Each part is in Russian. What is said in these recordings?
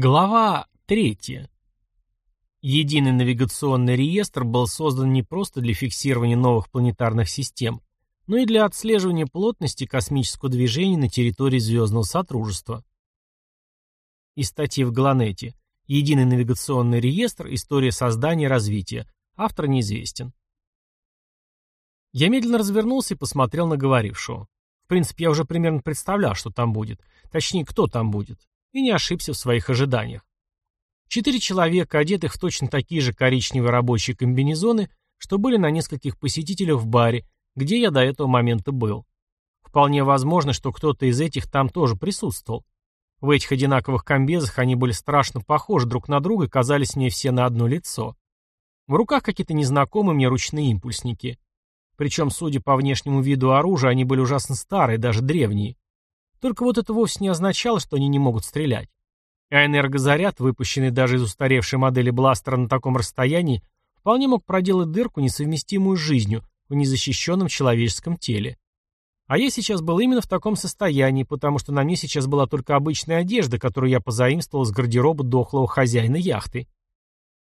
Глава 3. Единый навигационный реестр был создан не просто для фиксирования новых планетарных систем, но и для отслеживания плотности космического движения на территории Звездного Сотрудничества. Из статьи в Галанете «Единый навигационный реестр. История создания и развития». Автор неизвестен. Я медленно развернулся и посмотрел на говорившего. В принципе, я уже примерно представлял, что там будет. Точнее, кто там будет и не ошибся в своих ожиданиях. Четыре человека, одетых в точно такие же коричневые рабочие комбинезоны, что были на нескольких посетителях в баре, где я до этого момента был. Вполне возможно, что кто-то из этих там тоже присутствовал. В этих одинаковых комбезах они были страшно похожи друг на друга и казались мне все на одно лицо. В руках какие-то незнакомые мне ручные импульсники. Причем, судя по внешнему виду оружия, они были ужасно старые, даже древние. Только вот это вовсе не означало, что они не могут стрелять. А энергозаряд, выпущенный даже из устаревшей модели бластера на таком расстоянии, вполне мог проделать дырку, несовместимую с жизнью, в незащищенном человеческом теле. А я сейчас был именно в таком состоянии, потому что на мне сейчас была только обычная одежда, которую я позаимствовал с гардероба дохлого хозяина яхты.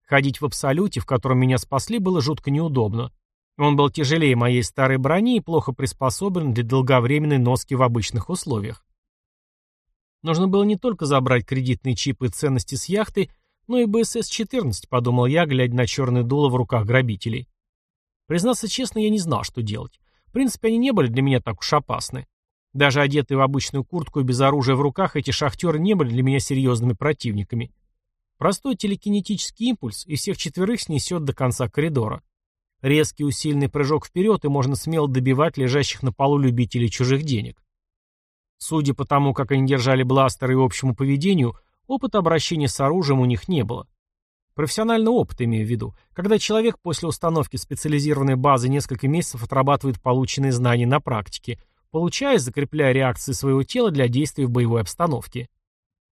Ходить в абсолюте, в котором меня спасли, было жутко неудобно. Он был тяжелее моей старой брони и плохо приспособлен для долговременной носки в обычных условиях. Нужно было не только забрать кредитные чипы и ценности с яхты, но и БСС-14, подумал я, глядя на черное дуло в руках грабителей. Признаться честно, я не знал, что делать. В принципе, они не были для меня так уж опасны. Даже одетые в обычную куртку и без оружия в руках, эти шахтеры не были для меня серьезными противниками. Простой телекинетический импульс и всех четверых снесет до конца коридора. Резкий усиленный прыжок вперед, и можно смело добивать лежащих на полу любителей чужих денег. Судя по тому, как они держали бластеры и общему поведению, опыта обращения с оружием у них не было. Профессиональный опыт, имею в виду, когда человек после установки специализированной базы несколько месяцев отрабатывает полученные знания на практике, получая, закрепляя реакции своего тела для действий в боевой обстановке.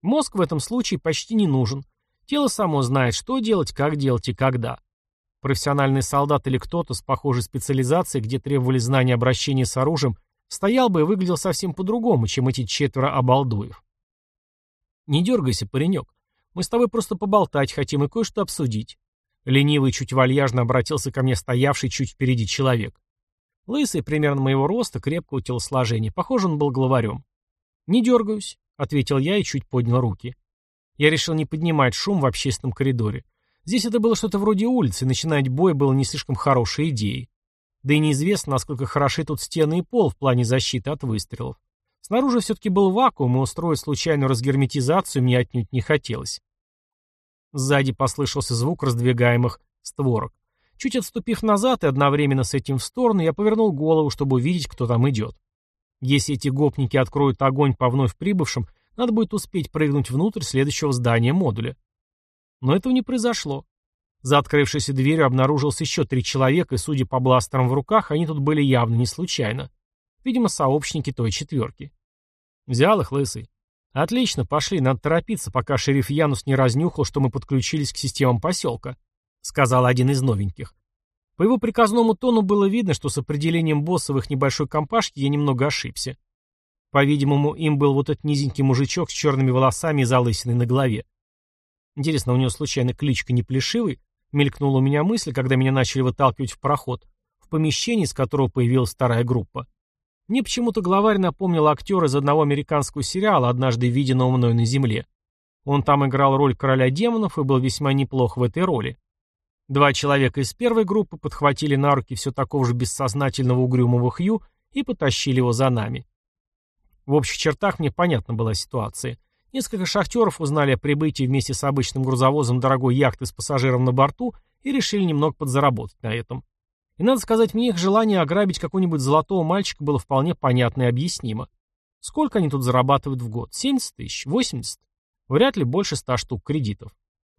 Мозг в этом случае почти не нужен. Тело само знает, что делать, как делать и когда. Профессиональный солдат или кто-то с похожей специализацией, где требовали знания обращения с оружием, стоял бы и выглядел совсем по-другому, чем эти четверо обалдуев. «Не дергайся, паренек. Мы с тобой просто поболтать хотим и кое-что обсудить». Ленивый чуть вальяжно обратился ко мне стоявший чуть впереди человек. Лысый, примерно моего роста, крепкого телосложения. Похоже, он был главарем. «Не дергаюсь», — ответил я и чуть поднял руки. Я решил не поднимать шум в общественном коридоре. Здесь это было что-то вроде улицы, начинать бой было не слишком хорошей идеей. Да и неизвестно, насколько хороши тут стены и пол в плане защиты от выстрелов. Снаружи все-таки был вакуум, и устроить случайную разгерметизацию мне отнюдь не хотелось. Сзади послышался звук раздвигаемых створок. Чуть отступив назад и одновременно с этим в сторону, я повернул голову, чтобы увидеть, кто там идет. Если эти гопники откроют огонь по вновь прибывшим, надо будет успеть прыгнуть внутрь следующего здания модуля. Но этого не произошло. За открывшейся дверью обнаружилось еще три человека, и, судя по бластерам в руках, они тут были явно не случайно. Видимо, сообщники той четверки. Взял их, лысый. Отлично, пошли, надо торопиться, пока шериф Янус не разнюхал, что мы подключились к системам поселка, сказал один из новеньких. По его приказному тону было видно, что с определением босса их небольшой компашке я немного ошибся. По-видимому, им был вот этот низенький мужичок с черными волосами и залысиной на голове. Интересно, у него случайно кличка не Плешивый? Мелькнула у меня мысль, когда меня начали выталкивать в проход, в помещении, из которого появилась вторая группа. Мне почему-то главарь напомнил актера из одного американского сериала, однажды виденного мной на земле. Он там играл роль короля демонов и был весьма неплох в этой роли. Два человека из первой группы подхватили на руки все такого же бессознательного угрюмого Хью и потащили его за нами. В общих чертах мне понятна была ситуация. Несколько шахтеров узнали о прибытии вместе с обычным грузовозом дорогой яхты с пассажиром на борту и решили немного подзаработать на этом. И надо сказать, мне их желание ограбить какого-нибудь золотого мальчика было вполне понятно и объяснимо. Сколько они тут зарабатывают в год? 70 тысяч? 80? Вряд ли больше 100 штук кредитов.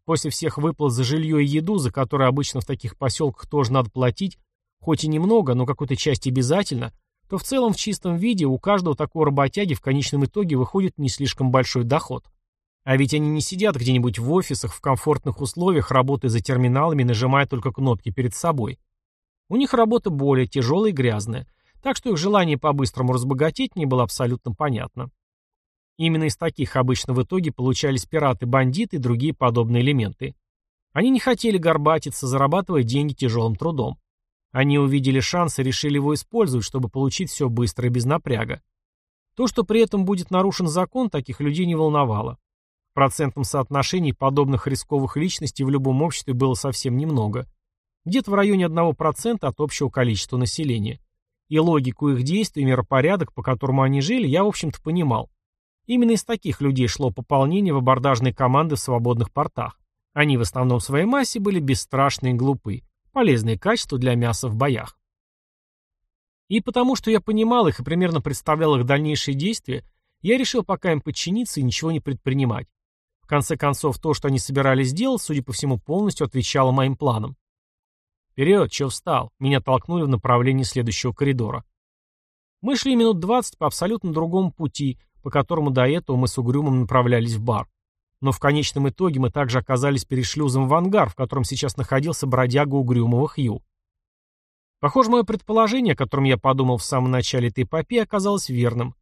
После всех выплат за жилье и еду, за которые обычно в таких поселках тоже надо платить, хоть и немного, но какой-то часть обязательно, то в целом в чистом виде у каждого такого работяги в конечном итоге выходит не слишком большой доход. А ведь они не сидят где-нибудь в офисах в комфортных условиях, работая за терминалами, нажимая только кнопки перед собой. У них работа более тяжелая и грязная, так что их желание по-быстрому разбогатеть не было абсолютно понятно. Именно из таких обычно в итоге получались пираты, бандиты и другие подобные элементы. Они не хотели горбатиться, зарабатывая деньги тяжелым трудом. Они увидели шанс и решили его использовать, чтобы получить все быстро и без напряга. То, что при этом будет нарушен закон, таких людей не волновало. В процентном соотношении подобных рисковых личностей в любом обществе было совсем немного. Где-то в районе 1% от общего количества населения. И логику их действий, и миропорядок, по которому они жили, я, в общем-то, понимал. Именно из таких людей шло пополнение в абордажные команды в свободных портах. Они в основном в своей массе были бесстрашны и глупы. Полезные качества для мяса в боях. И потому, что я понимал их и примерно представлял их дальнейшие действия, я решил пока им подчиниться и ничего не предпринимать. В конце концов, то, что они собирались делать, судя по всему, полностью отвечало моим планам. «Вперед, чё встал?» Меня толкнули в направлении следующего коридора. Мы шли минут двадцать по абсолютно другому пути, по которому до этого мы с Угрюмом направлялись в бар. Но в конечном итоге мы также оказались перед шлюзом в ангар, в котором сейчас находился бродяга Угрюмого Хью. Похоже, мое предположение, о котором я подумал в самом начале этой эпопеи, оказалось верным.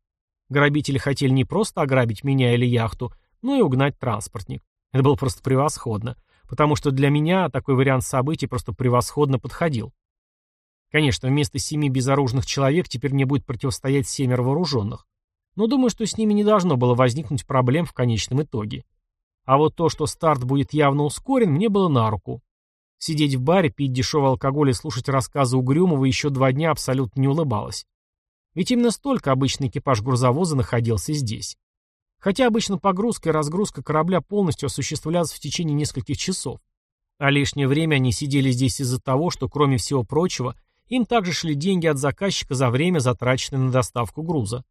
Грабители хотели не просто ограбить меня или яхту, но и угнать транспортник. Это было просто превосходно, потому что для меня такой вариант событий просто превосходно подходил. Конечно, вместо семи безоружных человек теперь мне будет противостоять семеро вооруженных. Но думаю, что с ними не должно было возникнуть проблем в конечном итоге. А вот то, что старт будет явно ускорен, мне было на руку. Сидеть в баре, пить дешевый алкоголь и слушать рассказы Угрюмова еще два дня абсолютно не улыбалось. Ведь именно столько обычный экипаж грузовоза находился здесь. Хотя обычно погрузка и разгрузка корабля полностью осуществлялась в течение нескольких часов. А лишнее время они сидели здесь из-за того, что, кроме всего прочего, им также шли деньги от заказчика за время, затраченное на доставку груза.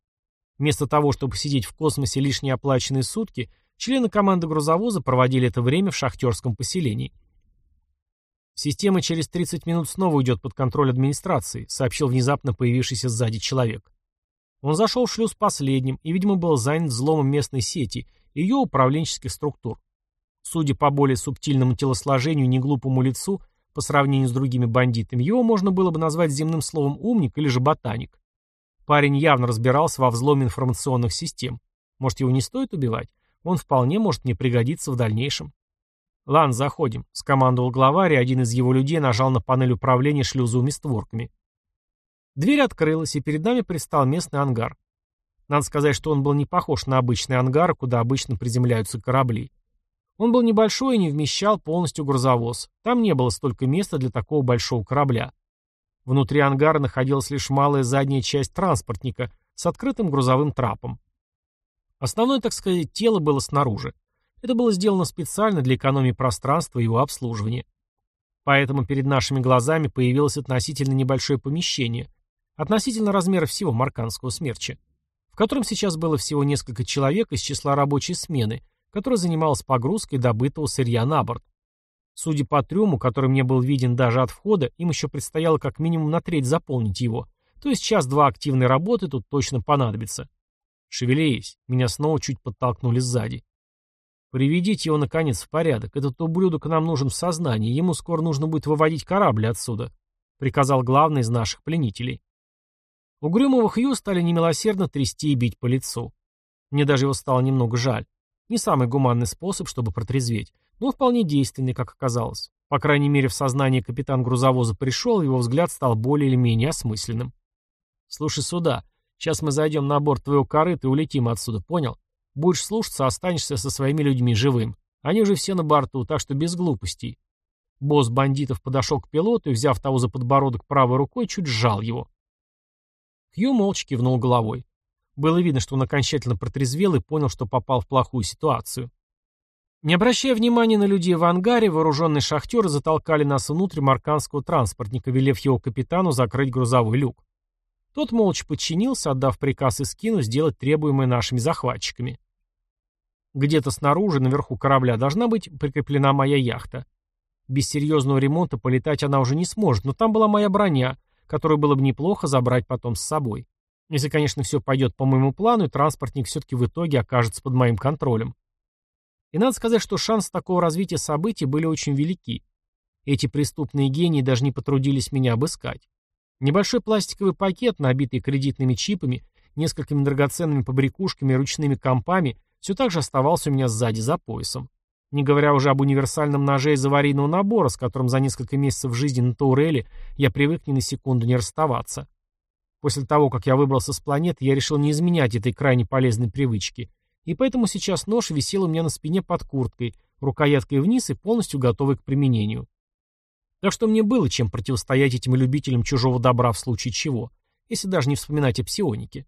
Вместо того, чтобы сидеть в космосе лишние оплаченные сутки, члены команды грузовоза проводили это время в шахтерском поселении. «Система через 30 минут снова уйдет под контроль администрации», сообщил внезапно появившийся сзади человек. Он зашел в шлюз последним и, видимо, был занят взломом местной сети и ее управленческих структур. Судя по более субтильному телосложению и неглупому лицу, по сравнению с другими бандитами, его можно было бы назвать земным словом «умник» или же «ботаник». Парень явно разбирался во взломе информационных систем. Может, его не стоит убивать? Он вполне может мне пригодиться в дальнейшем. «Лан, заходим», — скомандовал главарь, и один из его людей нажал на панель управления шлюзовыми створками. Дверь открылась, и перед нами предстал местный ангар. Надо сказать, что он был не похож на обычный ангар, куда обычно приземляются корабли. Он был небольшой и не вмещал полностью грузовоз. Там не было столько места для такого большого корабля. Внутри ангара находилась лишь малая задняя часть транспортника с открытым грузовым трапом. Основное, так сказать, тело было снаружи. Это было сделано специально для экономии пространства и его обслуживания. Поэтому перед нашими глазами появилось относительно небольшое помещение, относительно размера всего марканского смерча, в котором сейчас было всего несколько человек из числа рабочей смены, которая занималась погрузкой добытого сырья на борт. Судя по трюму, который мне был виден даже от входа, им еще предстояло как минимум на треть заполнить его, то есть час-два активной работы тут точно понадобится. «Шевелись!» Меня снова чуть подтолкнули сзади. «Приведите его, наконец, в порядок. Этот ублюдок нам нужен в сознании. Ему скоро нужно будет выводить корабль отсюда», — приказал главный из наших пленителей. Угрюмого Хью стали немилосердно трясти и бить по лицу. Мне даже его стало немного жаль. Не самый гуманный способ, чтобы протрезветь, но вполне действенный, как оказалось. По крайней мере, в сознание капитан грузовоза пришел, его взгляд стал более или менее осмысленным. «Слушай сюда. Сейчас мы зайдем на борт твоего корыта и улетим отсюда, понял? Будешь слушаться, останешься со своими людьми живым. Они уже все на борту, так что без глупостей. Босс бандитов подошел к пилоту и, взяв того за подбородок правой рукой, чуть сжал его. Хью молча кивнул головой. Было видно, что он окончательно протрезвел и понял, что попал в плохую ситуацию. Не обращая внимания на людей в ангаре, вооруженные шахтеры затолкали нас внутрь марканского транспортника, велев его капитану закрыть грузовой люк. Тот молча подчинился, отдав приказ Искину сделать требуемое нашими захватчиками. Где-то снаружи, наверху корабля, должна быть прикреплена моя яхта. Без серьезного ремонта полетать она уже не сможет, но там была моя броня, которую было бы неплохо забрать потом с собой. Если, конечно, все пойдет по моему плану, и транспортник все-таки в итоге окажется под моим контролем. И надо сказать, что шансы такого развития событий были очень велики. Эти преступные гении даже не потрудились меня обыскать. Небольшой пластиковый пакет, набитый кредитными чипами, несколькими драгоценными побрякушками и ручными компами, все так же оставался у меня сзади за поясом. Не говоря уже об универсальном ноже из аварийного набора, с которым за несколько месяцев жизни на Тауреле я привык ни на секунду не расставаться. После того, как я выбрался с планеты, я решил не изменять этой крайне полезной привычки. И поэтому сейчас нож висел у меня на спине под курткой, рукояткой вниз и полностью готовый к применению. Так что мне было чем противостоять этим любителям чужого добра в случае чего, если даже не вспоминать о псионике.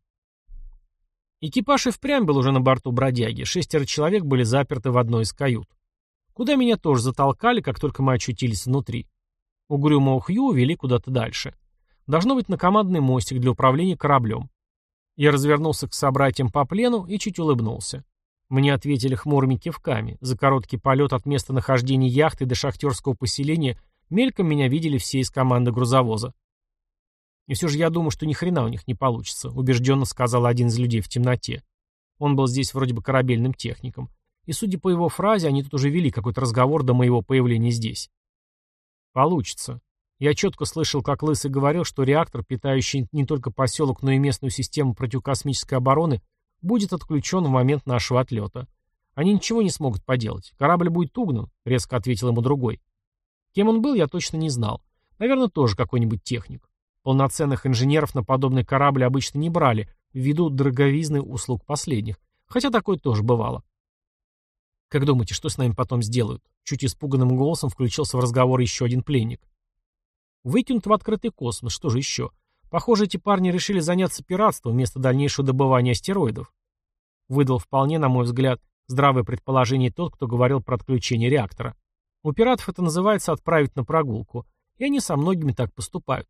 Экипаж и впрямь был уже на борту бродяги, шестеро человек были заперты в одной из кают. Куда меня тоже затолкали, как только мы очутились внутри. Угрюмого Хью увели куда-то дальше. Должно быть на командный мостик для управления кораблем. Я развернулся к собратьям по плену и чуть улыбнулся. Мне ответили хмурыми кивками. За короткий полет от места нахождения яхты до шахтерского поселения мельком меня видели все из команды грузовоза. И все же я думаю, что ни хрена у них не получится, убежденно сказал один из людей в темноте. Он был здесь вроде бы корабельным техником. И судя по его фразе, они тут уже вели какой-то разговор до моего появления здесь. Получится. Я четко слышал, как Лысый говорил, что реактор, питающий не только поселок, но и местную систему противокосмической обороны, будет отключен в момент нашего отлета. Они ничего не смогут поделать. Корабль будет угнан, резко ответил ему другой. Кем он был, я точно не знал. Наверное, тоже какой-нибудь техник. Полноценных инженеров на подобный корабль обычно не брали, ввиду дороговизны услуг последних. Хотя такое тоже бывало. «Как думаете, что с нами потом сделают?» Чуть испуганным голосом включился в разговор еще один пленник. «Выкинут в открытый космос, что же еще? Похоже, эти парни решили заняться пиратством вместо дальнейшего добывания астероидов». Выдал вполне, на мой взгляд, здравое предположение тот, кто говорил про отключение реактора. У пиратов это называется отправить на прогулку, и они со многими так поступают.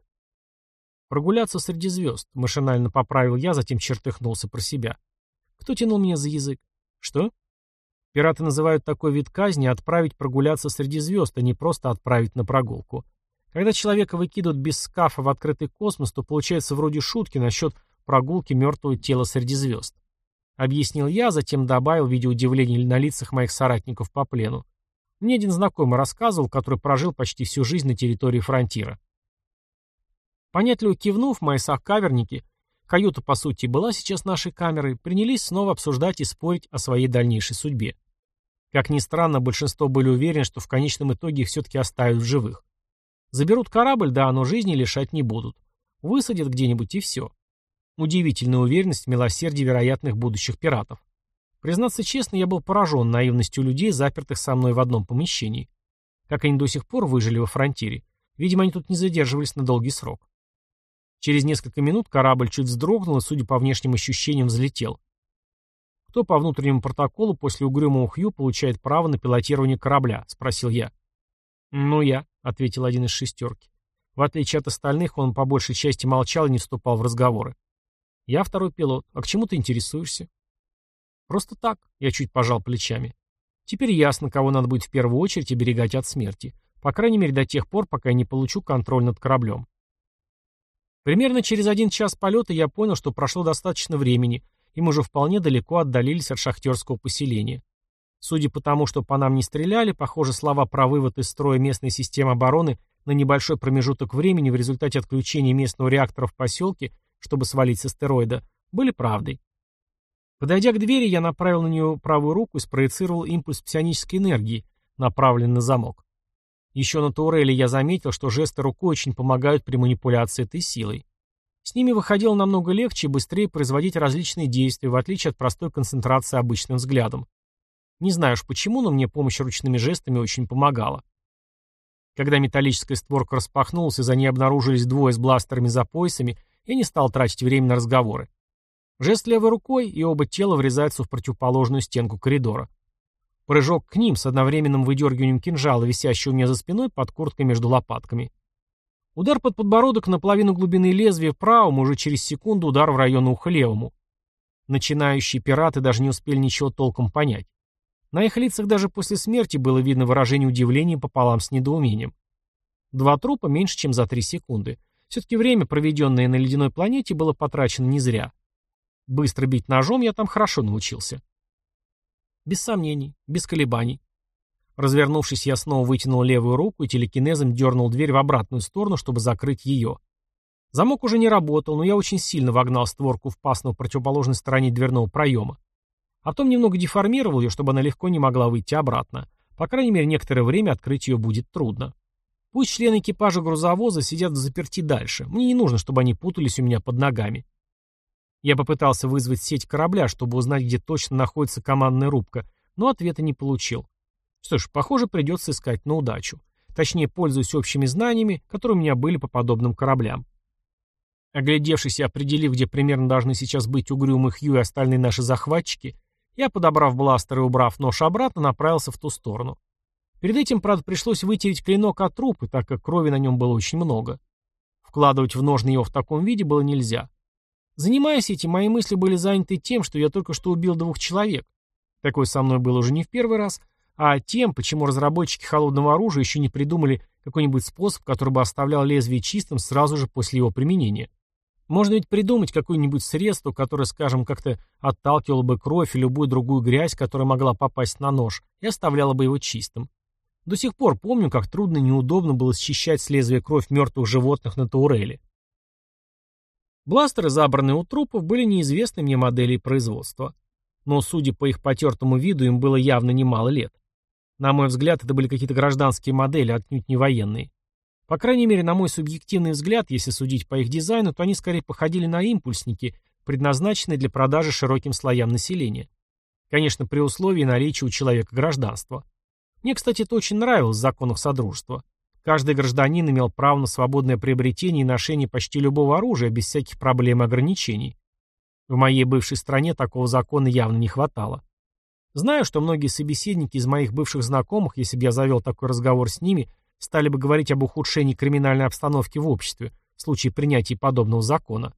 Прогуляться среди звезд, машинально поправил я, затем чертыхнулся про себя. Кто тянул меня за язык? Что? Пираты называют такой вид казни отправить прогуляться среди звезд, а не просто отправить на прогулку. Когда человека выкидывают без скафа в открытый космос, то получается вроде шутки насчет прогулки мертвого тела среди звезд. Объяснил я, затем добавил, видя удивление на лицах моих соратников по плену. Мне один знакомый рассказывал, который прожил почти всю жизнь на территории фронтира. Понятливо кивнув, мои сокаверники, каюта, по сути, была сейчас нашей камерой, принялись снова обсуждать и спорить о своей дальнейшей судьбе. Как ни странно, большинство были уверены, что в конечном итоге их все-таки оставят в живых. Заберут корабль, да, но жизни лишать не будут. Высадят где-нибудь и все. Удивительная уверенность в милосердии вероятных будущих пиратов. Признаться честно, я был поражен наивностью людей, запертых со мной в одном помещении. Как они до сих пор выжили во фронтире. Видимо, они тут не задерживались на долгий срок. Через несколько минут корабль чуть вздрогнул и, судя по внешним ощущениям, взлетел. «Кто по внутреннему протоколу после угрюмого Хью получает право на пилотирование корабля?» — спросил я. «Ну, я», — ответил один из шестерки. В отличие от остальных, он по большей части молчал и не вступал в разговоры. «Я второй пилот. А к чему ты интересуешься?» Просто так, я чуть пожал плечами. Теперь ясно, кого надо будет в первую очередь оберегать от смерти. По крайней мере, до тех пор, пока я не получу контроль над кораблем. Примерно через один час полета я понял, что прошло достаточно времени, и мы уже вполне далеко отдалились от шахтерского поселения. Судя по тому, что по нам не стреляли, похоже, слова про вывод из строя местной системы обороны на небольшой промежуток времени в результате отключения местного реактора в поселке, чтобы свалить с астероида, были правдой. Подойдя к двери, я направил на нее правую руку и спроецировал импульс псионической энергии, направленный на замок. Еще на Тауреле я заметил, что жесты рукой очень помогают при манипуляции этой силой. С ними выходило намного легче и быстрее производить различные действия, в отличие от простой концентрации обычным взглядом. Не знаю уж почему, но мне помощь ручными жестами очень помогала. Когда металлическая створка распахнулась и за ней обнаружились двое с бластерами за поясами, я не стал тратить время на разговоры. Жест левой рукой, и оба тела врезаются в противоположную стенку коридора. Прыжок к ним с одновременным выдергиванием кинжала, висящего у меня за спиной под курткой между лопатками. Удар под подбородок наполовину глубины лезвия правому, уже через секунду удар в район уха левому. Начинающие пираты даже не успели ничего толком понять. На их лицах даже после смерти было видно выражение удивления пополам с недоумением. Два трупа меньше, чем за три секунды. Все-таки время, проведенное на ледяной планете, было потрачено не зря. Быстро бить ножом я там хорошо научился. Без сомнений, без колебаний. Развернувшись, я снова вытянул левую руку и телекинезом дернул дверь в обратную сторону, чтобы закрыть ее. Замок уже не работал, но я очень сильно вогнал створку в паз на противоположной стороне дверного проема. А потом немного деформировал ее, чтобы она легко не могла выйти обратно. По крайней мере, некоторое время открыть ее будет трудно. Пусть члены экипажа грузовоза сидят в заперти дальше. Мне не нужно, чтобы они путались у меня под ногами. Я попытался вызвать сеть корабля, чтобы узнать, где точно находится командная рубка, но ответа не получил. Что ж, похоже, придется искать на удачу. Точнее, пользуясь общими знаниями, которые у меня были по подобным кораблям. Оглядевшись и определив, где примерно должны сейчас быть угрюмый Хью и остальные наши захватчики, я, подобрав бластер и убрав нож обратно, направился в ту сторону. Перед этим, правда, пришлось вытереть клинок от трупы, так как крови на нем было очень много. Вкладывать в ножны его в таком виде было нельзя. Занимаясь этим, мои мысли были заняты тем, что я только что убил двух человек. Такое со мной было уже не в первый раз, а тем, почему разработчики холодного оружия еще не придумали какой-нибудь способ, который бы оставлял лезвие чистым сразу же после его применения. Можно ведь придумать какое-нибудь средство, которое, скажем, как-то отталкивало бы кровь и любую другую грязь, которая могла попасть на нож, и оставляло бы его чистым. До сих пор помню, как трудно и неудобно было счищать с лезвия кровь мертвых животных на Тауреле. Бластеры, забранные у трупов, были неизвестны мне модели производства. Но, судя по их потертому виду, им было явно немало лет. На мой взгляд, это были какие-то гражданские модели, отнюдь не военные. По крайней мере, на мой субъективный взгляд, если судить по их дизайну, то они скорее походили на импульсники, предназначенные для продажи широким слоям населения. Конечно, при условии наличия у человека гражданства. Мне, кстати, это очень нравилось в законах Содружества. Каждый гражданин имел право на свободное приобретение и ношение почти любого оружия без всяких проблем и ограничений. В моей бывшей стране такого закона явно не хватало. Знаю, что многие собеседники из моих бывших знакомых, если бы я завел такой разговор с ними, стали бы говорить об ухудшении криминальной обстановки в обществе в случае принятия подобного закона.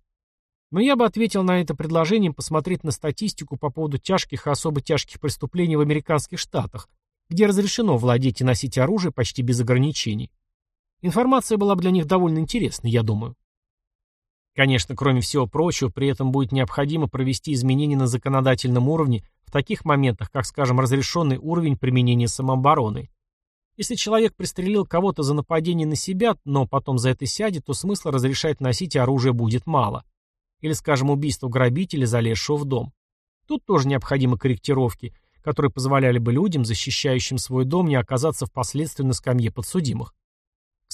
Но я бы ответил на это предложением посмотреть на статистику по поводу тяжких и особо тяжких преступлений в американских штатах, где разрешено владеть и носить оружие почти без ограничений. Информация была бы для них довольно интересной, я думаю. Конечно, кроме всего прочего, при этом будет необходимо провести изменения на законодательном уровне в таких моментах, как, скажем, разрешенный уровень применения самообороны. Если человек пристрелил кого-то за нападение на себя, но потом за это сядет, то смысла разрешать носить оружие будет мало. Или, скажем, убийство грабителя, залезшего в дом. Тут тоже необходимы корректировки, которые позволяли бы людям, защищающим свой дом, не оказаться впоследствии на скамье подсудимых.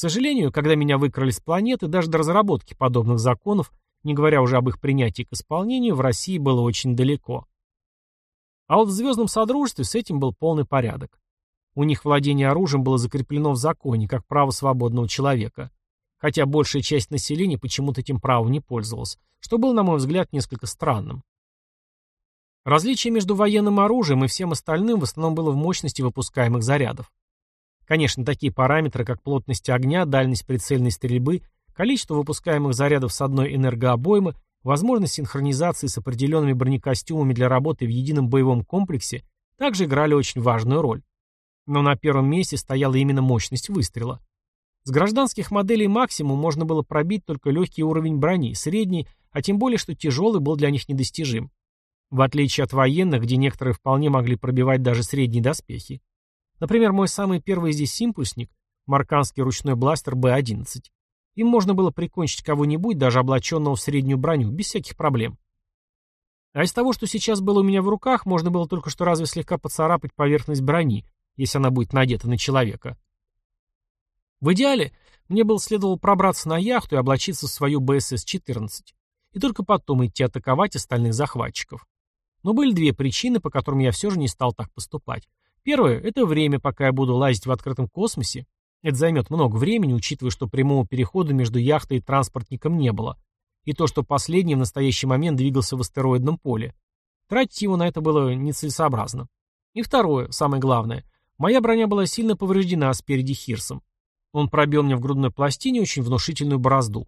Сожалению, когда меня выкрали с планеты, даже до разработки подобных законов, не говоря уже об их принятии к исполнению, в России было очень далеко. А вот в Звездном Содружестве с этим был полный порядок. У них владение оружием было закреплено в законе, как право свободного человека. Хотя большая часть населения почему-то этим правом не пользовалась, что было, на мой взгляд, несколько странным. Различие между военным оружием и всем остальным в основном было в мощности выпускаемых зарядов. Конечно, такие параметры, как плотность огня, дальность прицельной стрельбы, количество выпускаемых зарядов с одной энергообоймы, возможность синхронизации с определенными бронекостюмами для работы в едином боевом комплексе также играли очень важную роль. Но на первом месте стояла именно мощность выстрела. С гражданских моделей максимум можно было пробить только легкий уровень брони, средний, а тем более, что тяжелый был для них недостижим. В отличие от военных, где некоторые вполне могли пробивать даже средние доспехи. Например, мой самый первый здесь импульсник, марканский ручной бластер Б-11. Им можно было прикончить кого-нибудь, даже облаченного в среднюю броню, без всяких проблем. А из того, что сейчас было у меня в руках, можно было только что разве слегка поцарапать поверхность брони, если она будет надета на человека. В идеале, мне было следовало пробраться на яхту и облачиться в свою БСС-14, и только потом идти атаковать остальных захватчиков. Но были две причины, по которым я все же не стал так поступать. Первое – это время, пока я буду лазить в открытом космосе. Это займет много времени, учитывая, что прямого перехода между яхтой и транспортником не было. И то, что последний в настоящий момент двигался в астероидном поле. Тратить его на это было нецелесообразно. И второе, самое главное. Моя броня была сильно повреждена спереди Хирсом. Он пробил мне в грудной пластине очень внушительную борозду,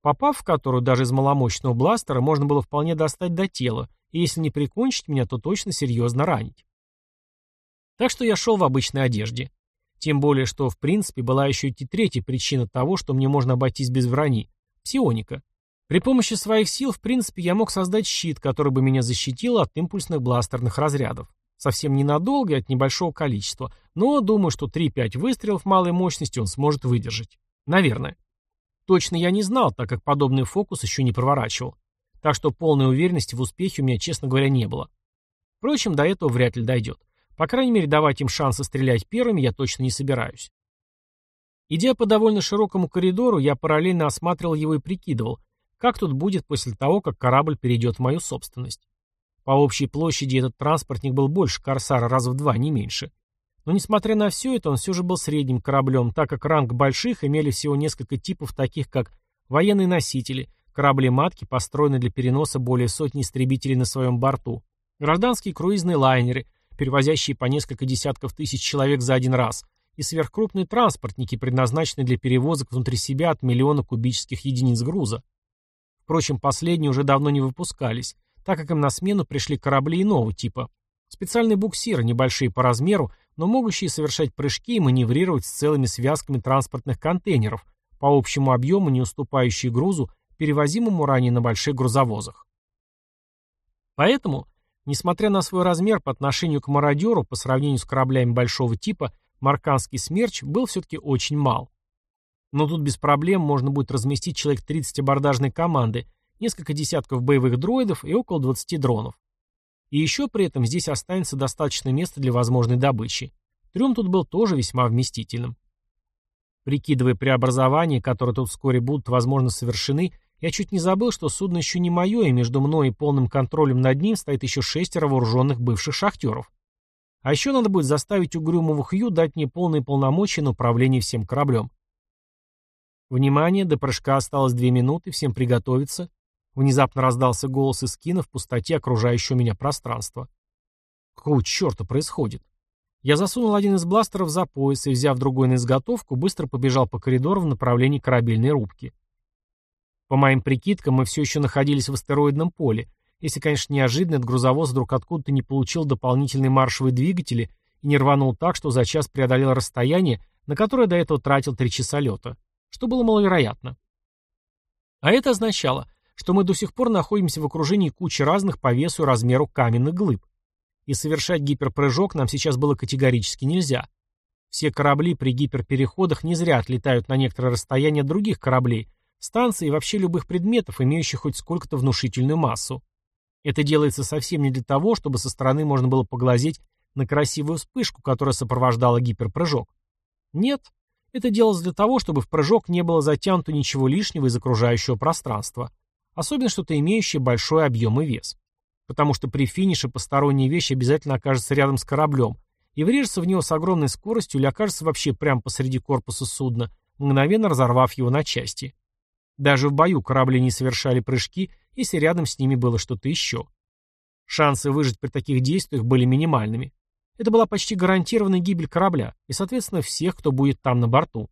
попав в которую даже из маломощного бластера можно было вполне достать до тела, и если не прикончить меня, то точно серьезно ранить. Так что я шел в обычной одежде. Тем более, что в принципе была еще и третья причина того, что мне можно обойтись без брони – псионика. При помощи своих сил, в принципе, я мог создать щит, который бы меня защитил от импульсных бластерных разрядов. Совсем ненадолго и от небольшого количества, но думаю, что 3-5 выстрелов малой мощности он сможет выдержать. Наверное. Точно я не знал, так как подобный фокус еще не проворачивал. Так что полной уверенности в успехе у меня, честно говоря, не было. Впрочем, до этого вряд ли дойдет. По крайней мере, давать им шансы стрелять первыми я точно не собираюсь. Идя по довольно широкому коридору, я параллельно осматривал его и прикидывал, как тут будет после того, как корабль перейдет в мою собственность. По общей площади этот транспортник был больше «Корсара» раза в два, не меньше. Но несмотря на все это, он все же был средним кораблем, так как ранг больших имели всего несколько типов, таких как военные носители, корабли-матки, построенные для переноса более сотни истребителей на своем борту, гражданские круизные лайнеры, перевозящие по несколько десятков тысяч человек за один раз, и сверхкрупные транспортники, предназначенные для перевозок внутри себя от миллиона кубических единиц груза. Впрочем, последние уже давно не выпускались, так как им на смену пришли корабли иного типа. Специальные буксиры, небольшие по размеру, но могущие совершать прыжки и маневрировать с целыми связками транспортных контейнеров, по общему объему не уступающие грузу, перевозимому ранее на больших грузовозах. Поэтому, несмотря на свой размер по отношению к мародеру, по сравнению с кораблями большого типа, марканский смерч был все-таки очень мал. Но тут без проблем можно будет разместить человек 30 абордажной команды, несколько десятков боевых дроидов и около 20 дронов. И еще при этом здесь останется достаточно места для возможной добычи. Трюм тут был тоже весьма вместительным. Прикидывая преобразования, которые тут вскоре будут, возможно, совершены, я чуть не забыл, что судно еще не мое, и между мной и полным контролем над ним стоит еще шестеро вооруженных бывших шахтеров. А еще надо будет заставить угрюмого Хью дать мне полные полномочия на управление всем кораблем. Внимание, до прыжка осталось две минуты, всем приготовиться. Внезапно раздался голос из кино в пустоте окружающего меня пространства. Какого черта происходит? Я засунул один из бластеров за пояс и, взяв другой на изготовку, быстро побежал по коридору в направлении корабельной рубки. По моим прикидкам, мы все еще находились в астероидном поле, если, конечно, неожиданно этот грузовоз вдруг откуда-то не получил дополнительные маршевые двигатели и не рванул так, что за час преодолел расстояние, на которое до этого тратил три часа лета что было маловероятно. А это означало, что мы до сих пор находимся в окружении кучи разных по весу и размеру каменных глыб. И совершать гиперпрыжок нам сейчас было категорически нельзя. Все корабли при гиперпереходах не зря отлетают на некоторое расстояние от других кораблей, станций и вообще любых предметов, имеющих хоть сколько-то внушительную массу. Это делается совсем не для того, чтобы со стороны можно было поглазеть на красивую вспышку, которая сопровождала гиперпрыжок. Нет, это делалось для того, чтобы в прыжок не было затянуто ничего лишнего из окружающего пространства, особенно что-то имеющее большой объем и вес. Потому что при финише посторонняя вещь обязательно окажется рядом с кораблем и врежется в него с огромной скоростью или окажется вообще прямо посреди корпуса судна, мгновенно разорвав его на части. Даже в бою корабли не совершали прыжки, если рядом с ними было что-то еще. Шансы выжить при таких действиях были минимальными. Это была почти гарантированная гибель корабля и, соответственно, всех, кто будет там на борту.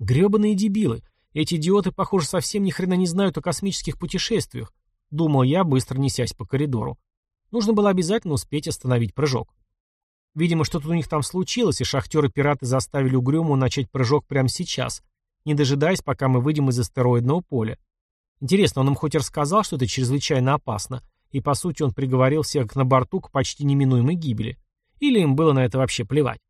Гребаные дебилы. Эти идиоты, похоже, совсем ни хрена не знают о космических путешествиях, думал я, быстро несясь по коридору. Нужно было обязательно успеть остановить прыжок. Видимо, что-то у них там случилось, и шахтеры-пираты заставили Угрюму начать прыжок прямо сейчас, не дожидаясь, пока мы выйдем из астероидного поля. Интересно, он им хоть рассказал, что это чрезвычайно опасно, и по сути он приговорил всех на борту к почти неминуемой гибели. Или им было на это вообще плевать.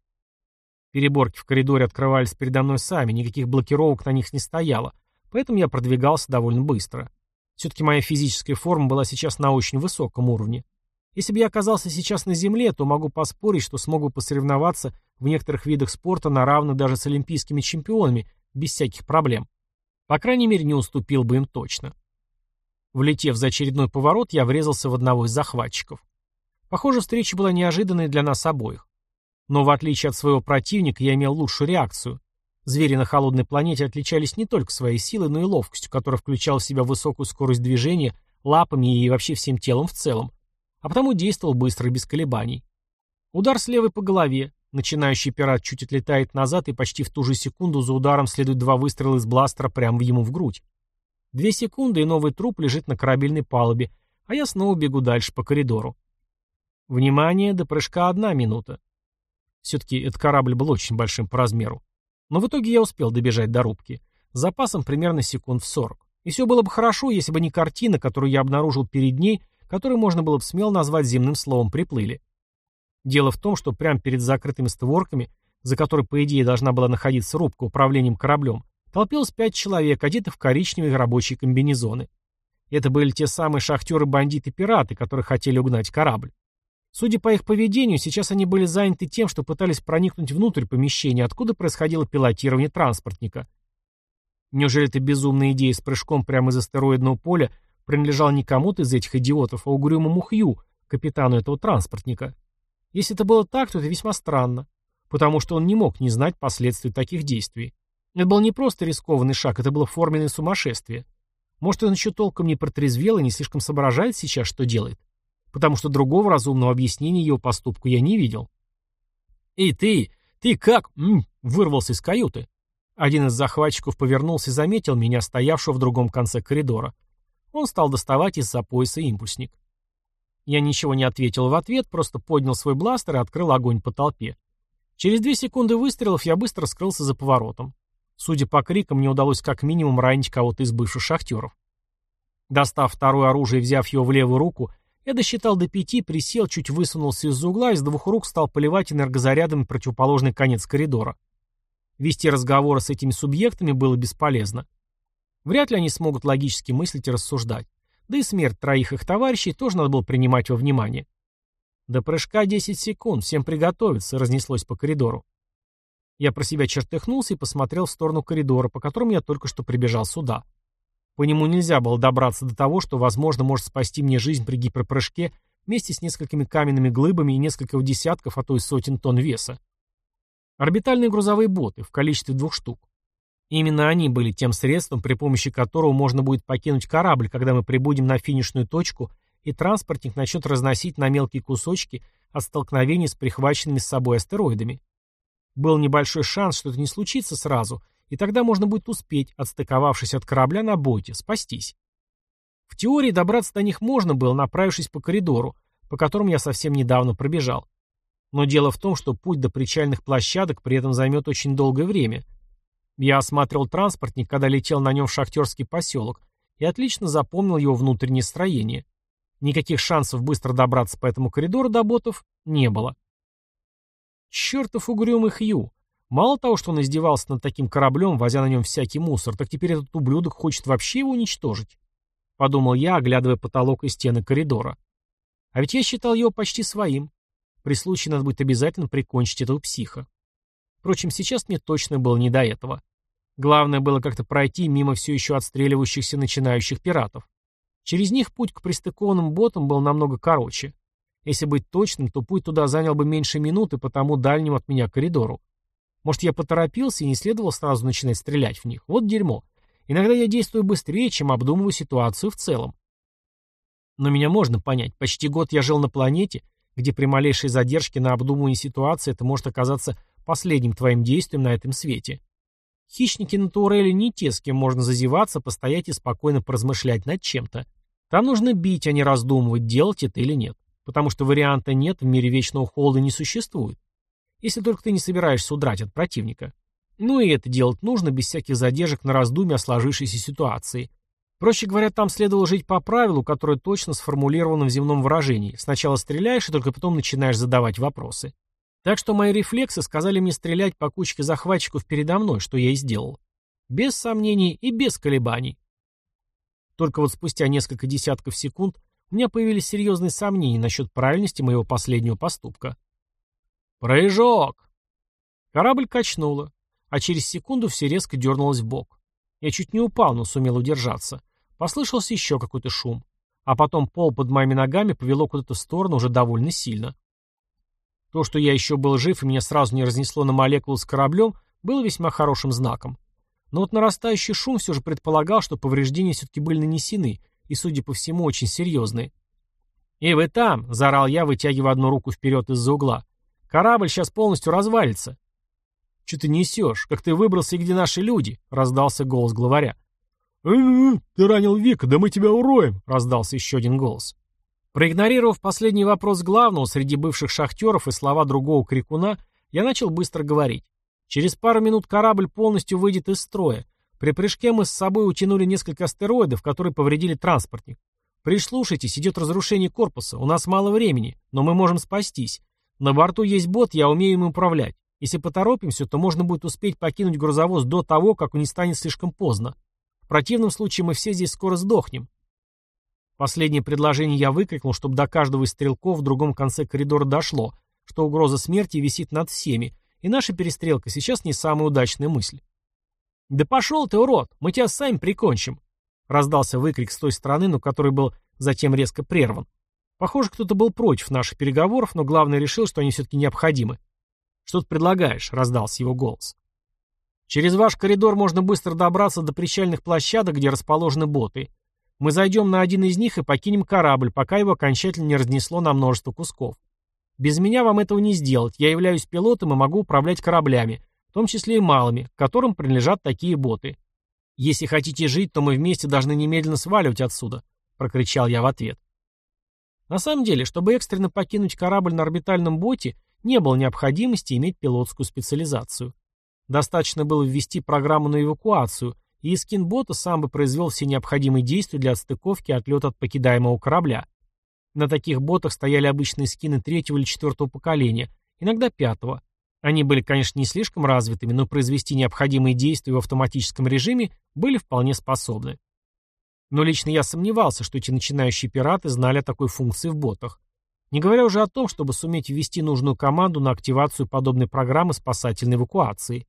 Переборки в коридоре открывались передо мной сами, никаких блокировок на них не стояло, поэтому я продвигался довольно быстро. Все-таки моя физическая форма была сейчас на очень высоком уровне. Если бы я оказался сейчас на Земле, то могу поспорить, что смогу посоревноваться в некоторых видах спорта на равных даже с олимпийскими чемпионами, без всяких проблем. По крайней мере, не уступил бы им точно. Влетев за очередной поворот, я врезался в одного из захватчиков. Похоже, встреча была неожиданной для нас обоих. Но в отличие от своего противника, я имел лучшую реакцию. Звери на холодной планете отличались не только своей силой, но и ловкостью, которая включала в себя высокую скорость движения, лапами и вообще всем телом в целом. А потому действовал быстро и без колебаний. Удар с левой по голове. Начинающий пират чуть отлетает назад, и почти в ту же секунду за ударом следует два выстрела из бластера прямо ему в грудь. Две секунды, и новый труп лежит на корабельной палубе, а я снова бегу дальше по коридору. Внимание, до прыжка одна минута. Все-таки этот корабль был очень большим по размеру. Но в итоге я успел добежать до рубки. С запасом примерно секунд в сорок. И все было бы хорошо, если бы не картина, которую я обнаружил перед ней, которую можно было бы смело назвать земным словом «приплыли». Дело в том, что прямо перед закрытыми створками, за которой, по идее, должна была находиться рубка управлением кораблем, толпилось пять человек, одетых в коричневые рабочие комбинезоны. Это были те самые шахтеры-бандиты-пираты, которые хотели угнать корабль. Судя по их поведению, сейчас они были заняты тем, что пытались проникнуть внутрь помещения, откуда происходило пилотирование транспортника. Неужели эта безумная идея с прыжком прямо из астероидного поля принадлежала не кому-то из этих идиотов, а угрюмому Хью, капитану этого транспортника? Если это было так, то это весьма странно, потому что он не мог не знать последствий таких действий. Это был не просто рискованный шаг, это было форменное сумасшествие. Может, он еще толком не протрезвел и не слишком соображает сейчас, что делает? Потому что другого разумного объяснения его поступку я не видел. «Эй, ты! Ты как?» М -м, вырвался из каюты. Один из захватчиков повернулся и заметил меня, стоявшего в другом конце коридора. Он стал доставать из-за пояса импульсник. Я ничего не ответил в ответ, просто поднял свой бластер и открыл огонь по толпе. Через две секунды выстрелов я быстро скрылся за поворотом. Судя по крикам, мне удалось как минимум ранить кого-то из бывших шахтеров. Достав второе оружие и взяв его в левую руку, я досчитал до пяти, присел, чуть высунулся из-за угла и с двух рук стал поливать энергозарядами противоположный конец коридора. Вести разговоры с этими субъектами было бесполезно. Вряд ли они смогут логически мыслить и рассуждать. Да и смерть троих их товарищей тоже надо было принимать во внимание. До прыжка 10 секунд, всем приготовиться, разнеслось по коридору. Я про себя чертыхнулся и посмотрел в сторону коридора, по которому я только что прибежал сюда. По нему нельзя было добраться до того, что, возможно, может спасти мне жизнь при гиперпрыжке вместе с несколькими каменными глыбами и нескольких десятков, а то и сотен тонн веса. Орбитальные грузовые боты в количестве двух штук. Именно они были тем средством, при помощи которого можно будет покинуть корабль, когда мы прибудем на финишную точку, и транспортник начнет разносить на мелкие кусочки от столкновений с прихваченными с собой астероидами. Был небольшой шанс, что это не случится сразу, и тогда можно будет успеть, отстыковавшись от корабля на боте, спастись. В теории добраться до них можно было, направившись по коридору, по которому я совсем недавно пробежал. Но дело в том, что путь до причальных площадок при этом займет очень долгое время. Я осматривал транспортник, когда летел на нем в шахтерский поселок, и отлично запомнил его внутреннее строение. Никаких шансов быстро добраться по этому коридору до ботов не было. Чертов угрюмый Хью. Мало того, что он издевался над таким кораблем, возя на нем всякий мусор, так теперь этот ублюдок хочет вообще его уничтожить. Подумал я, оглядывая потолок и стены коридора. А ведь я считал его почти своим. При случае надо будет обязательно прикончить этого психа. Впрочем, сейчас мне точно было не до этого. Главное было как-то пройти мимо все еще отстреливающихся начинающих пиратов. Через них путь к пристыкованным ботам был намного короче. Если быть точным, то путь туда занял бы меньше минуты по тому дальнему от меня коридору. Может, я поторопился и не следовало сразу начинать стрелять в них. Вот дерьмо. Иногда я действую быстрее, чем обдумываю ситуацию в целом. Но меня можно понять. Почти год я жил на планете, где при малейшей задержке на обдумывание ситуации это может оказаться последним твоим действием на этом свете. Хищники на Туреле не те, с кем можно зазеваться, постоять и спокойно поразмышлять над чем-то. Там нужно бить, а не раздумывать, делать это или нет потому что варианта нет, в мире вечного холода не существует. Если только ты не собираешься удрать от противника. Ну и это делать нужно без всяких задержек на раздумье о сложившейся ситуации. Проще говоря, там следовало жить по правилу, которое точно сформулировано в земном выражении. Сначала стреляешь, и только потом начинаешь задавать вопросы. Так что мои рефлексы сказали мне стрелять по кучке захватчиков передо мной, что я и сделал. Без сомнений и без колебаний. Только вот спустя несколько десятков секунд у меня появились серьезные сомнения насчет правильности моего последнего поступка. «Прыжок!» Корабль качнуло, а через секунду все резко дернулось в бок. Я чуть не упал, но сумел удержаться. Послышался еще какой-то шум. А потом пол под моими ногами повело куда-то в сторону уже довольно сильно. То, что я еще был жив и меня сразу не разнесло на молекулу с кораблем, было весьма хорошим знаком. Но вот нарастающий шум все же предполагал, что повреждения все-таки были нанесены, и, судя по всему, очень серьезные. «И вы там!» — заорал я, вытягивая одну руку вперед из-за угла. «Корабль сейчас полностью развалится!» «Че ты несешь? Как ты выбрался и где наши люди?» — раздался голос главаря. «Э -э -э, ты ранил Вика, да мы тебя уроем!» — раздался еще один голос. Проигнорировав последний вопрос главного среди бывших шахтеров и слова другого крикуна, я начал быстро говорить. Через пару минут корабль полностью выйдет из строя, при прыжке мы с собой утянули несколько астероидов, которые повредили транспортник. Прислушайтесь, идет разрушение корпуса. У нас мало времени, но мы можем спастись. На борту есть бот, я умею им управлять. Если поторопимся, то можно будет успеть покинуть грузовоз до того, как он не станет слишком поздно. В противном случае мы все здесь скоро сдохнем. Последнее предложение я выкрикнул, чтобы до каждого из стрелков в другом конце коридора дошло, что угроза смерти висит над всеми, и наша перестрелка сейчас не самая удачная мысль. «Да пошел ты, урод! Мы тебя сами прикончим!» Раздался выкрик с той стороны, но который был затем резко прерван. Похоже, кто-то был против наших переговоров, но главный решил, что они все-таки необходимы. «Что ты предлагаешь?» — раздался его голос. «Через ваш коридор можно быстро добраться до причальных площадок, где расположены боты. Мы зайдем на один из них и покинем корабль, пока его окончательно не разнесло на множество кусков. Без меня вам этого не сделать. Я являюсь пилотом и могу управлять кораблями, в том числе и малыми, которым принадлежат такие боты. Если хотите жить, то мы вместе должны немедленно сваливать отсюда», — прокричал я в ответ. На самом деле, чтобы экстренно покинуть корабль на орбитальном боте, не было необходимости иметь пилотскую специализацию. Достаточно было ввести программу на эвакуацию, и скин бота сам бы произвел все необходимые действия для отстыковки и отлета от покидаемого корабля. На таких ботах стояли обычные скины третьего или четвертого поколения, иногда пятого. Они были, конечно, не слишком развитыми, но произвести необходимые действия в автоматическом режиме были вполне способны. Но лично я сомневался, что эти начинающие пираты знали о такой функции в ботах. Не говоря уже о том, чтобы суметь ввести нужную команду на активацию подобной программы спасательной эвакуации.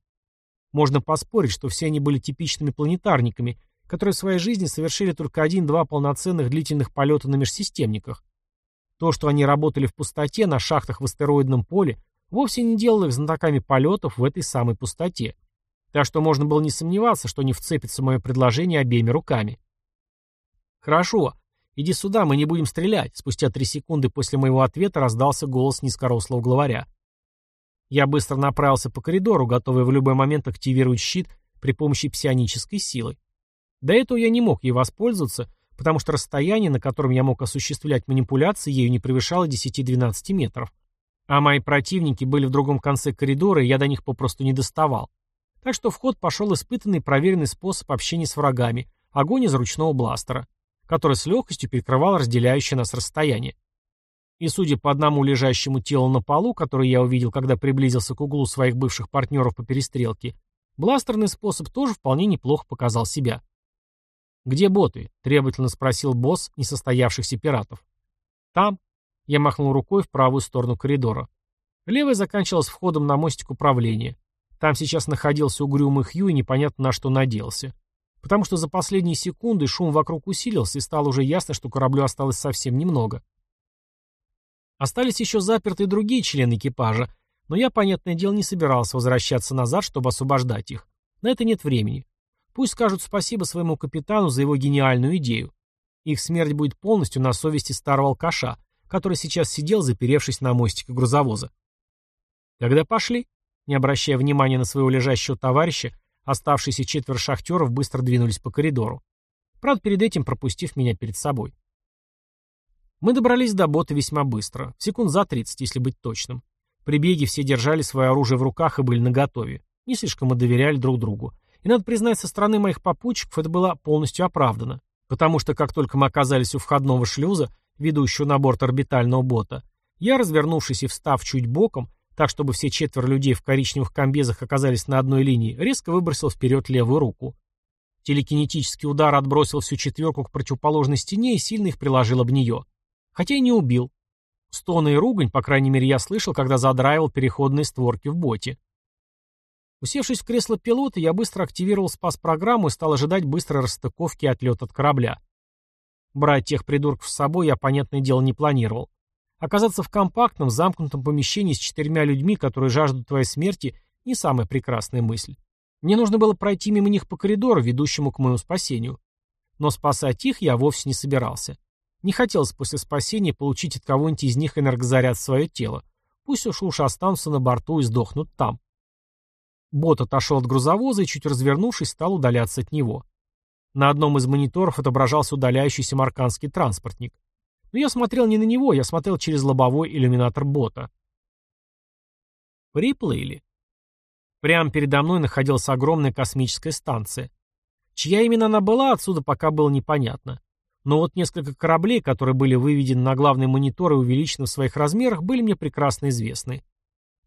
Можно поспорить, что все они были типичными планетарниками, которые в своей жизни совершили только один-два полноценных длительных полета на межсистемниках. То, что они работали в пустоте, на шахтах в астероидном поле, вовсе не делало их знатоками полетов в этой самой пустоте. Так что можно было не сомневаться, что они вцепятся в мое предложение обеими руками. «Хорошо. Иди сюда, мы не будем стрелять», — спустя три секунды после моего ответа раздался голос низкорослого главаря. Я быстро направился по коридору, готовый в любой момент активировать щит при помощи псионической силы. До этого я не мог ей воспользоваться, потому что расстояние, на котором я мог осуществлять манипуляции, ею не превышало 10-12 метров. А мои противники были в другом конце коридора, и я до них попросту не доставал. Так что в ход пошел испытанный проверенный способ общения с врагами – огонь из ручного бластера который с легкостью перекрывал разделяющее нас расстояние. И судя по одному лежащему телу на полу, который я увидел, когда приблизился к углу своих бывших партнеров по перестрелке, бластерный способ тоже вполне неплохо показал себя. «Где боты?» — требовательно спросил босс несостоявшихся пиратов. «Там». Я махнул рукой в правую сторону коридора. Левая заканчивалась входом на мостик управления. Там сейчас находился угрюмый Хью и непонятно на что надеялся потому что за последние секунды шум вокруг усилился, и стало уже ясно, что кораблю осталось совсем немного. Остались еще заперты другие члены экипажа, но я, понятное дело, не собирался возвращаться назад, чтобы освобождать их. На это нет времени. Пусть скажут спасибо своему капитану за его гениальную идею. Их смерть будет полностью на совести старого алкаша, который сейчас сидел, заперевшись на мостике грузовоза. Когда пошли, не обращая внимания на своего лежащего товарища, Оставшиеся четверо шахтеров быстро двинулись по коридору. Правда, перед этим пропустив меня перед собой. Мы добрались до бота весьма быстро, секунд за 30, если быть точным. При беге все держали свое оружие в руках и были наготове. Не слишком мы доверяли друг другу. И надо признать, со стороны моих попутчиков это было полностью оправдано. Потому что как только мы оказались у входного шлюза, ведущего на борт орбитального бота, я, развернувшись и встав чуть боком, так, чтобы все четверо людей в коричневых комбезах оказались на одной линии, резко выбросил вперед левую руку. Телекинетический удар отбросил всю четверку к противоположной стене и сильно их приложил об нее. Хотя и не убил. Стоны и ругань, по крайней мере, я слышал, когда задраивал переходные створки в боте. Усевшись в кресло пилота, я быстро активировал спас-программу и стал ожидать быстрой расстыковки и отлета от корабля. Брать тех придурков с собой я, понятное дело, не планировал. Оказаться в компактном, замкнутом помещении с четырьмя людьми, которые жаждут твоей смерти, не самая прекрасная мысль. Мне нужно было пройти мимо них по коридору, ведущему к моему спасению. Но спасать их я вовсе не собирался. Не хотелось после спасения получить от кого-нибудь из них энергозаряд в свое тело. Пусть уж лучше останутся на борту и сдохнут там. Бот отошел от грузовоза и, чуть развернувшись, стал удаляться от него. На одном из мониторов отображался удаляющийся марканский транспортник. Но я смотрел не на него, я смотрел через лобовой иллюминатор бота. Приплыли. Прямо передо мной находилась огромная космическая станция. Чья именно она была, отсюда пока было непонятно. Но вот несколько кораблей, которые были выведены на главный монитор и увеличены в своих размерах, были мне прекрасно известны.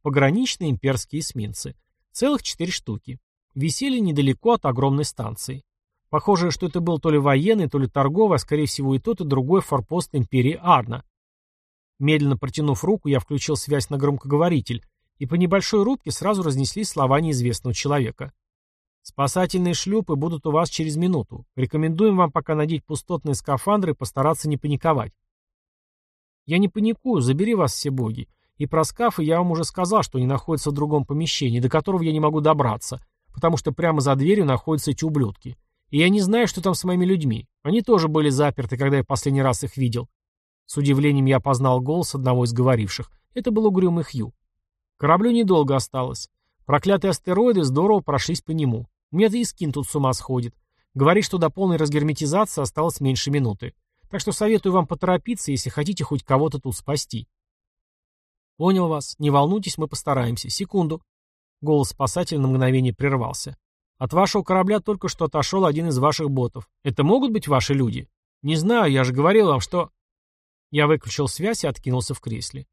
пограничные имперские эсминцы. Целых четыре штуки. Висели недалеко от огромной станции. Похоже, что это был то ли военный, то ли торговый, а скорее всего и тот, и другой форпост империи Арна. Медленно протянув руку, я включил связь на громкоговоритель, и по небольшой рубке сразу разнеслись слова неизвестного человека. «Спасательные шлюпы будут у вас через минуту. Рекомендуем вам пока надеть пустотные скафандры и постараться не паниковать». «Я не паникую, забери вас все боги. И про скафы я вам уже сказал, что они находятся в другом помещении, до которого я не могу добраться, потому что прямо за дверью находятся эти ублюдки. И я не знаю, что там с моими людьми. Они тоже были заперты, когда я последний раз их видел». С удивлением я опознал голос одного из говоривших. Это был угрюмый Хью. Кораблю недолго осталось. Проклятые астероиды здорово прошлись по нему. У меня-то и скин тут с ума сходит. Говорит, что до полной разгерметизации осталось меньше минуты. Так что советую вам поторопиться, если хотите хоть кого-то тут спасти. Понял вас. Не волнуйтесь, мы постараемся. Секунду. Голос спасателя на мгновение прервался. От вашего корабля только что отошел один из ваших ботов. Это могут быть ваши люди? Не знаю, я же говорил вам, что... Я выключил связь и откинулся в кресле.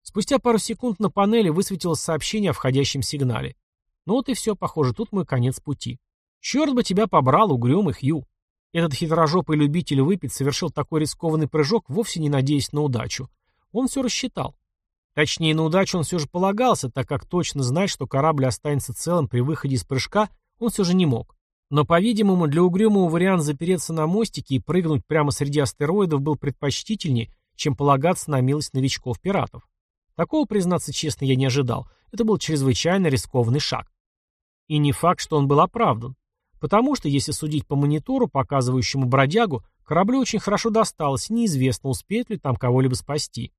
Спустя пару секунд на панели высветилось сообщение о входящем сигнале. Ну вот и все, похоже, тут мой конец пути. Черт бы тебя побрал, угрюмый Хью. Этот хитрожопый любитель выпить совершил такой рискованный прыжок, вовсе не надеясь на удачу. Он все рассчитал. Точнее, на удачу он все же полагался, так как точно знать, что корабль останется целым при выходе из прыжка, он все же не мог. Но, по-видимому, для угрюмого вариант запереться на мостике и прыгнуть прямо среди астероидов был предпочтительнее, чем полагаться на милость новичков-пиратов. Такого, признаться честно, я не ожидал. Это был чрезвычайно рискованный шаг. И не факт, что он был оправдан. Потому что, если судить по монитору, показывающему бродягу, кораблю очень хорошо досталось, неизвестно, успеет ли там кого-либо спасти.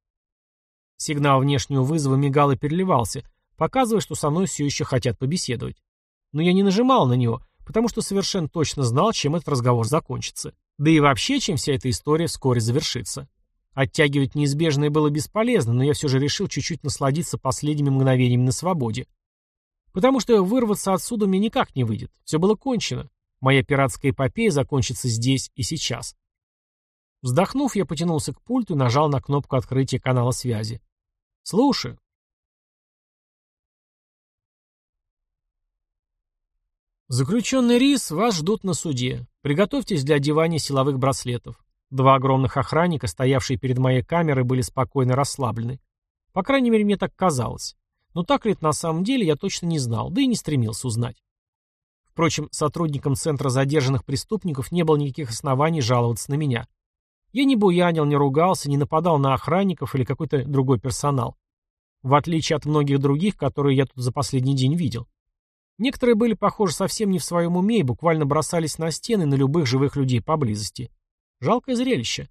Сигнал внешнего вызова мигал и переливался, показывая, что со мной все еще хотят побеседовать. Но я не нажимал на него, потому что совершенно точно знал, чем этот разговор закончится. Да и вообще, чем вся эта история вскоре завершится. Оттягивать неизбежное было бесполезно, но я все же решил чуть-чуть насладиться последними мгновениями на свободе. Потому что вырваться отсюда мне никак не выйдет. Все было кончено. Моя пиратская эпопея закончится здесь и сейчас. Вздохнув, я потянулся к пульту и нажал на кнопку открытия канала связи. «Слушаю». Заключенный Рис, вас ждут на суде. Приготовьтесь для одевания силовых браслетов. Два огромных охранника, стоявшие перед моей камерой, были спокойно расслаблены. По крайней мере, мне так казалось. Но так ли это на самом деле, я точно не знал, да и не стремился узнать. Впрочем, сотрудникам Центра задержанных преступников не было никаких оснований жаловаться на меня. Я не буянил, не ругался, не нападал на охранников или какой-то другой персонал. В отличие от многих других, которые я тут за последний день видел. Некоторые были, похоже, совсем не в своем уме и буквально бросались на стены на любых живых людей поблизости. Жалкое зрелище.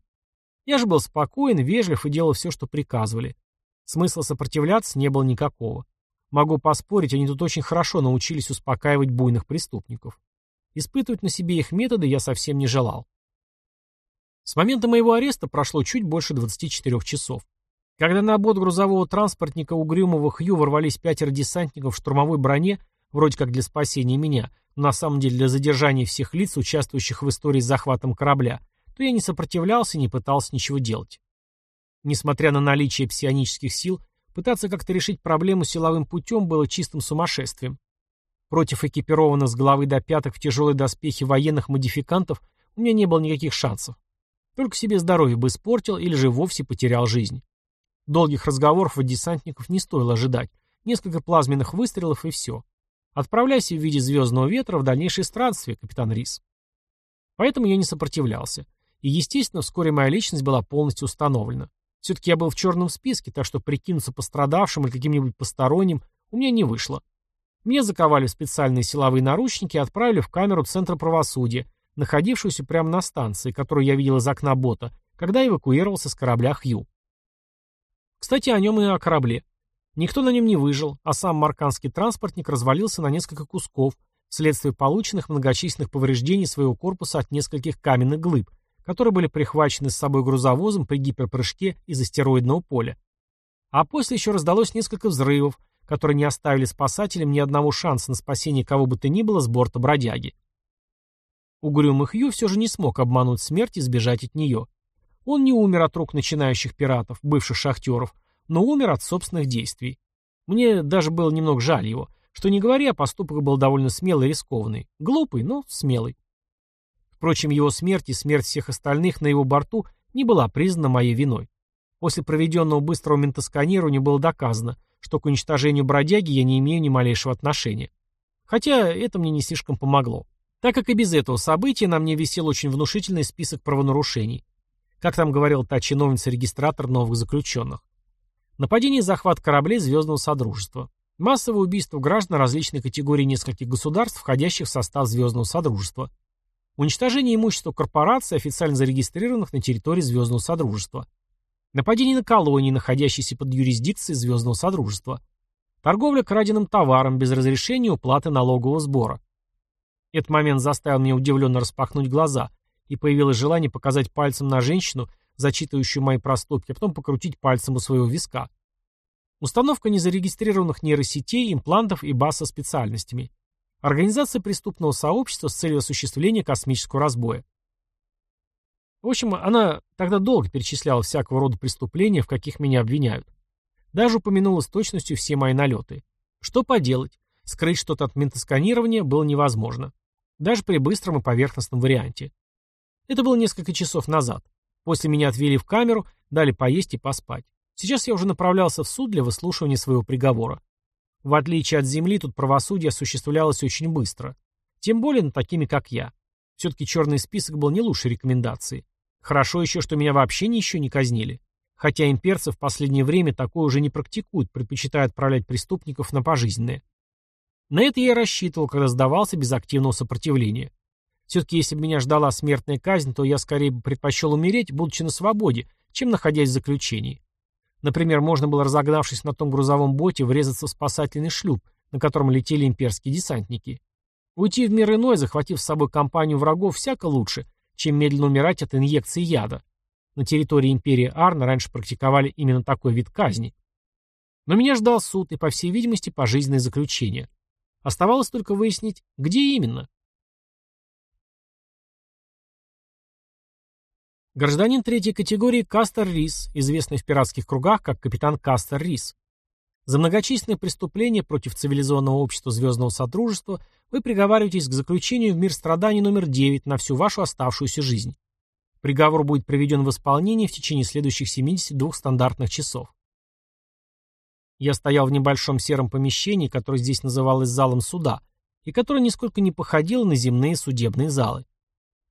Я же был спокоен, вежлив и делал все, что приказывали. Смысла сопротивляться не было никакого. Могу поспорить, они тут очень хорошо научились успокаивать буйных преступников. Испытывать на себе их методы я совсем не желал. С момента моего ареста прошло чуть больше 24 часов. Когда на бот грузового транспортника угрюмого Хью ворвались пятеро десантников в штурмовой броне, вроде как для спасения меня, но на самом деле для задержания всех лиц, участвующих в истории с захватом корабля, то я не сопротивлялся и не пытался ничего делать. Несмотря на наличие псионических сил, пытаться как-то решить проблему силовым путем было чистым сумасшествием. Против экипированных с головы до пяток в тяжелой доспехи военных модификантов у меня не было никаких шансов. Только себе здоровье бы испортил или же вовсе потерял жизнь. Долгих разговоров от десантников не стоило ожидать. Несколько плазменных выстрелов и все. Отправляйся в виде звездного ветра в дальнейшее странствие, капитан Рис. Поэтому я не сопротивлялся. И, естественно, вскоре моя личность была полностью установлена. Все-таки я был в черном списке, так что прикинуться пострадавшим или каким-нибудь посторонним у меня не вышло. Мне заковали специальные силовые наручники и отправили в камеру Центра правосудия, находившуюся прямо на станции, которую я видел из окна бота, когда эвакуировался с корабля Хью. Кстати, о нем и о корабле. Никто на нем не выжил, а сам марканский транспортник развалился на несколько кусков, вследствие полученных многочисленных повреждений своего корпуса от нескольких каменных глыб, которые были прихвачены с собой грузовозом при гиперпрыжке из астероидного поля. А после еще раздалось несколько взрывов, которые не оставили спасателям ни одного шанса на спасение кого бы то ни было с борта бродяги. Угрюмый Хью все же не смог обмануть смерть и сбежать от нее. Он не умер от рук начинающих пиратов, бывших шахтеров, но умер от собственных действий. Мне даже было немного жаль его. Что не говоря, поступок был довольно смелый и рискованный. Глупый, но смелый. Впрочем, его смерть и смерть всех остальных на его борту не была признана моей виной. После проведенного быстрого ментосканирования было доказано, что к уничтожению бродяги я не имею ни малейшего отношения. Хотя это мне не слишком помогло, так как и без этого события на мне висел очень внушительный список правонарушений. Как там говорил та чиновница-регистратор новых заключенных. Нападение и захват кораблей Звездного Содружества. Массовое убийство граждан различной категории нескольких государств, входящих в состав Звездного Содружества. Уничтожение имущества корпораций, официально зарегистрированных на территории Звездного Содружества. Нападение на колонии, находящиеся под юрисдикцией Звездного Содружества. Торговля краденым товаром без разрешения уплаты налогового сбора. Этот момент заставил меня удивленно распахнуть глаза, и появилось желание показать пальцем на женщину, зачитывающую мои проступки, а потом покрутить пальцем у своего виска. Установка незарегистрированных нейросетей, имплантов и баз со специальностями. Организация преступного сообщества с целью осуществления космического разбоя. В общем, она тогда долго перечисляла всякого рода преступления, в каких меня обвиняют. Даже упомянула с точностью все мои налеты. Что поделать? Скрыть что-то от ментосканирования было невозможно. Даже при быстром и поверхностном варианте. Это было несколько часов назад. После меня отвели в камеру, дали поесть и поспать. Сейчас я уже направлялся в суд для выслушивания своего приговора. В отличие от Земли, тут правосудие осуществлялось очень быстро. Тем более над такими, как я. Все-таки черный список был не лучшей рекомендацией. Хорошо еще, что меня вообще ни еще не казнили. Хотя имперцы в последнее время такое уже не практикуют, предпочитая отправлять преступников на пожизненное. На это я и рассчитывал, когда сдавался без активного сопротивления. Все-таки если бы меня ждала смертная казнь, то я скорее бы предпочел умереть, будучи на свободе, чем находясь в заключении. Например, можно было, разогнавшись на том грузовом боте, врезаться в спасательный шлюп, на котором летели имперские десантники. Уйти в мир иной, захватив с собой компанию врагов, всяко лучше, чем медленно умирать от инъекции яда. На территории империи Арна раньше практиковали именно такой вид казни. Но меня ждал суд и, по всей видимости, пожизненное заключение. Оставалось только выяснить, где именно. Гражданин третьей категории Кастер Рис, известный в пиратских кругах как капитан Кастер Рис. За многочисленные преступления против цивилизованного общества Звездного Содружества вы приговариваетесь к заключению в мир страданий номер 9 на всю вашу оставшуюся жизнь. Приговор будет приведен в исполнение в течение следующих 72 стандартных часов. Я стоял в небольшом сером помещении, которое здесь называлось залом суда, и которое нисколько не походило на земные судебные залы.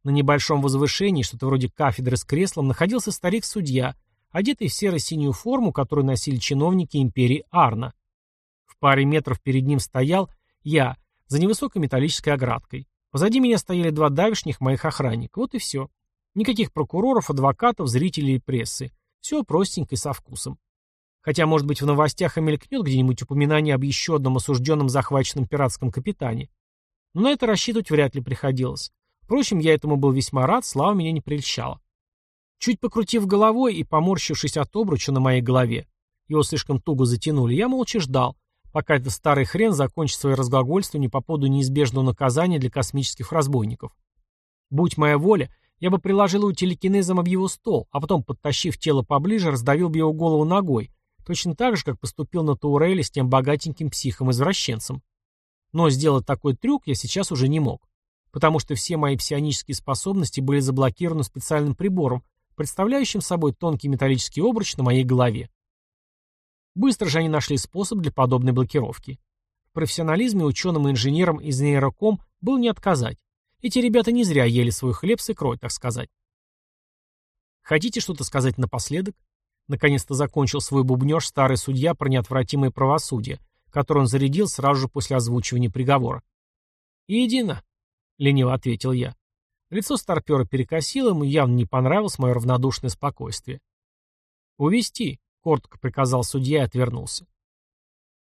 На небольшом возвышении, что-то вроде кафедры с креслом, находился старик-судья – одетый в серо-синюю форму, которую носили чиновники империи Арна. В паре метров перед ним стоял я, за невысокой металлической оградкой. Позади меня стояли два давишних моих охранника. Вот и все. Никаких прокуроров, адвокатов, зрителей и прессы. Все простенько и со вкусом. Хотя, может быть, в новостях и мелькнет где-нибудь упоминание об еще одном осужденном захваченном пиратском капитане. Но на это рассчитывать вряд ли приходилось. Впрочем, я этому был весьма рад, слава меня не прельщала. Чуть покрутив головой и поморщившись от обруча на моей голове, его слишком туго затянули, я молча ждал, пока этот старый хрен закончит свое разглагольствование по поводу неизбежного наказания для космических разбойников. Будь моя воля, я бы приложил его телекинезом об его стол, а потом, подтащив тело поближе, раздавил бы его голову ногой, точно так же, как поступил на Тауреле с тем богатеньким психом-извращенцем. Но сделать такой трюк я сейчас уже не мог, потому что все мои псионические способности были заблокированы специальным прибором, представляющим собой тонкий металлический обруч на моей голове. Быстро же они нашли способ для подобной блокировки. В профессионализме ученым и инженерам из нейроком был не отказать. Эти ребята не зря ели свой хлеб с икрой, так сказать. Хотите что-то сказать напоследок? Наконец-то закончил свой бубнеж старый судья про неотвратимое правосудие, который он зарядил сразу же после озвучивания приговора. «Едино», — лениво ответил я. Лицо старпера перекосило, ему явно не понравилось мое равнодушное спокойствие. «Увести», — коротко приказал судья и отвернулся.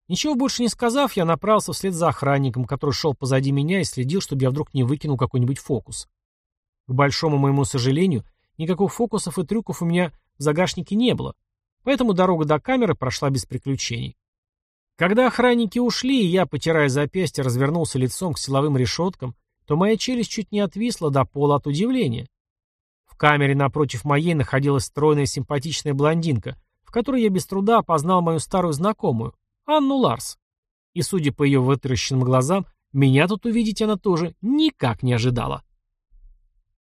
Ничего больше не сказав, я направился вслед за охранником, который шел позади меня и следил, чтобы я вдруг не выкинул какой-нибудь фокус. К большому моему сожалению, никаких фокусов и трюков у меня в загашнике не было, поэтому дорога до камеры прошла без приключений. Когда охранники ушли, и я, потирая запястье, развернулся лицом к силовым решеткам, то моя челюсть чуть не отвисла до пола от удивления. В камере напротив моей находилась стройная симпатичная блондинка, в которой я без труда опознал мою старую знакомую, Анну Ларс. И, судя по ее вытаращенным глазам, меня тут увидеть она тоже никак не ожидала.